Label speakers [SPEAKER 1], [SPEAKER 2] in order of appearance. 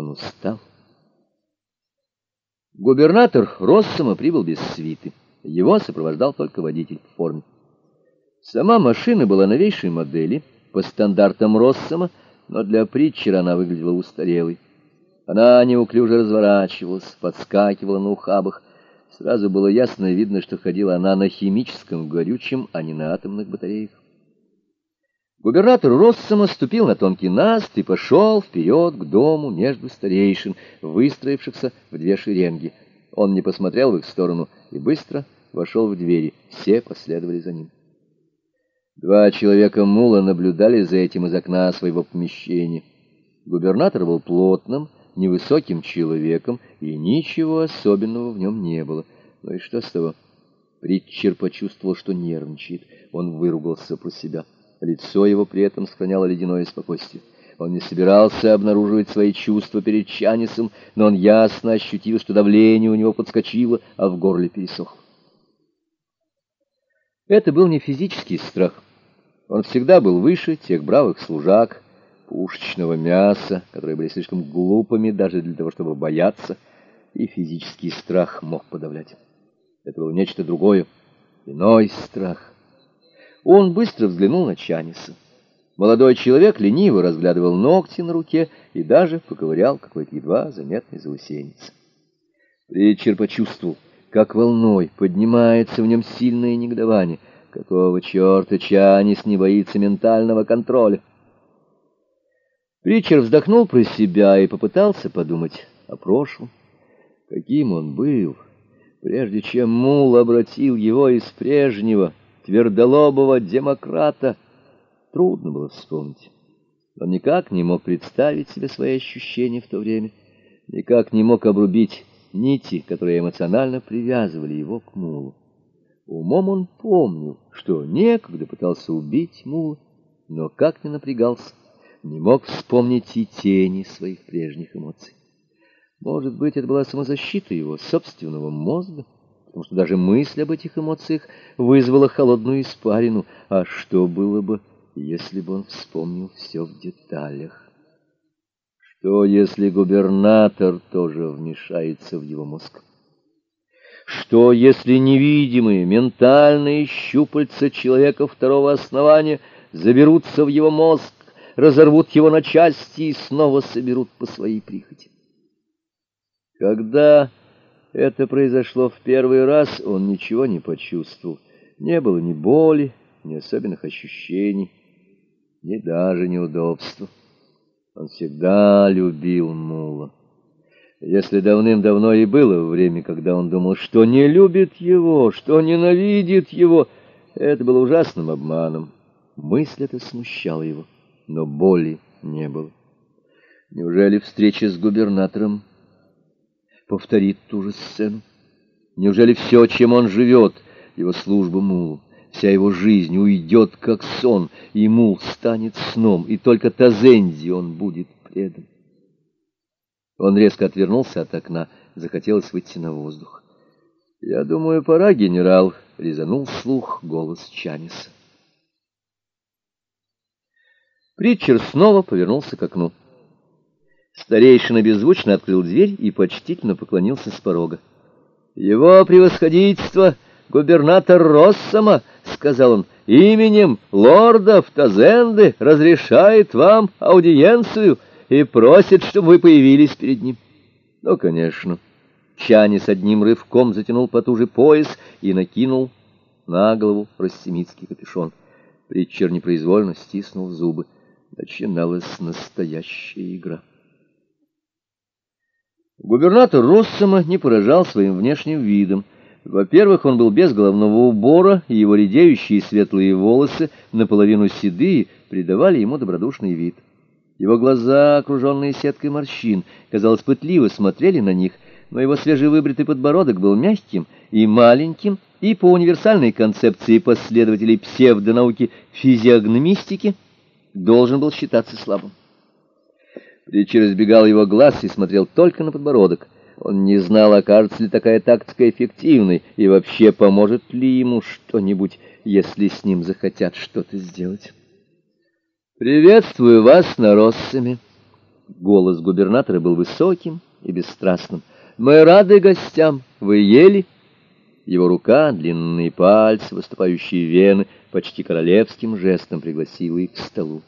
[SPEAKER 1] Он устал. Губернатор Россома прибыл без свиты. Его сопровождал только водитель в форме. Сама машина была новейшей модели, по стандартам Россома, но для Притчера она выглядела устарелой. Она неуклюже разворачивалась, подскакивала на ухабах. Сразу было ясно видно, что ходила она на химическом горючем, а не на атомных батареях. Губернатор Россома ступил на тонкий наст и пошел вперед к дому между старейшин, выстроившихся в две шеренги. Он не посмотрел в их сторону и быстро вошел в двери. Все последовали за ним. Два человека мула наблюдали за этим из окна своего помещения. Губернатор был плотным, невысоким человеком, и ничего особенного в нем не было. Ну и что с того? Притчер почувствовал, что нервничает. Он выругался про себя. Лицо его при этом сохраняло ледяное спокойствие. Он не собирался обнаруживать свои чувства перед Чанисом, но он ясно ощутил, что давление у него подскочило, а в горле пересохло. Это был не физический страх. Он всегда был выше тех бравых служак, пушечного мяса, которые были слишком глупыми даже для того, чтобы бояться, и физический страх мог подавлять. Это было нечто другое, иной страх. Он быстро взглянул на Чаниса. Молодой человек лениво разглядывал ногти на руке и даже поковырял какой-то едва заметный заусенец. Ричард почувствовал, как волной поднимается в нем сильное негодование. Какого черта Чанис не боится ментального контроля? Ричард вздохнул про себя и попытался подумать о прошлом. Каким он был, прежде чем Мул обратил его из прежнего, твердолобого демократа. Трудно было вспомнить. Он никак не мог представить себе свои ощущения в то время, никак не мог обрубить нити, которые эмоционально привязывали его к Мулу. Умом он помнил, что некогда пытался убить Мула, но как не напрягался, не мог вспомнить и тени своих прежних эмоций. Может быть, это была самозащита его собственного мозга, потому что даже мысль об этих эмоциях вызвала холодную испарину. А что было бы, если бы он вспомнил все в деталях? Что, если губернатор тоже вмешается в его мозг? Что, если невидимые ментальные щупальца человека второго основания заберутся в его мозг, разорвут его на части и снова соберут по своей прихоти. Когда это произошло в первый раз, он ничего не почувствовал. Не было ни боли, ни особенных ощущений, ни даже неудобства. Он всегда любил Мула. Если давным-давно и было время, когда он думал, что не любит его, что ненавидит его, это было ужасным обманом. Мысль эта смущала его но боли не было. Неужели встреча с губернатором повторит ту же сцену? Неужели все, чем он живет, его служба Мулу, вся его жизнь уйдет как сон, и Мул станет сном, и только Тазенди он будет предан? Он резко отвернулся от окна, захотелось выйти на воздух. «Я думаю, пора, генерал», — резанул слух голос Чаниса. Притчер снова повернулся к окну. Старейшина беззвучно открыл дверь и почтительно поклонился с порога. «Его превосходительство, губернатор Россома, — сказал он, — именем лордов Тазенды разрешает вам аудиенцию и просит, чтобы вы появились перед ним». «Ну, конечно». Чани с одним рывком затянул потуже пояс и накинул на голову рассемитский капюшон. Притчер непроизвольно стиснул зубы начиналась настоящая игра. Губернатор Россома не поражал своим внешним видом. Во-первых, он был без головного убора, и его редеющие светлые волосы, наполовину седые, придавали ему добродушный вид. Его глаза, окруженные сеткой морщин, казалось, пытливо смотрели на них, но его свежевыбритый подбородок был мягким и маленьким, и по универсальной концепции последователей псевдонауки физиогномистики — должен был считаться слабым. Притчер избегал его глаз и смотрел только на подбородок. Он не знал, окажется ли такая тактика эффективной, и вообще поможет ли ему что-нибудь, если с ним захотят что-то сделать. «Приветствую вас на Россами!» Голос губернатора был высоким и бесстрастным. «Мы рады гостям. Вы ели?» Его рука, длинные пальцы, выступающие вены, почти королевским жестом пригласила их к столу.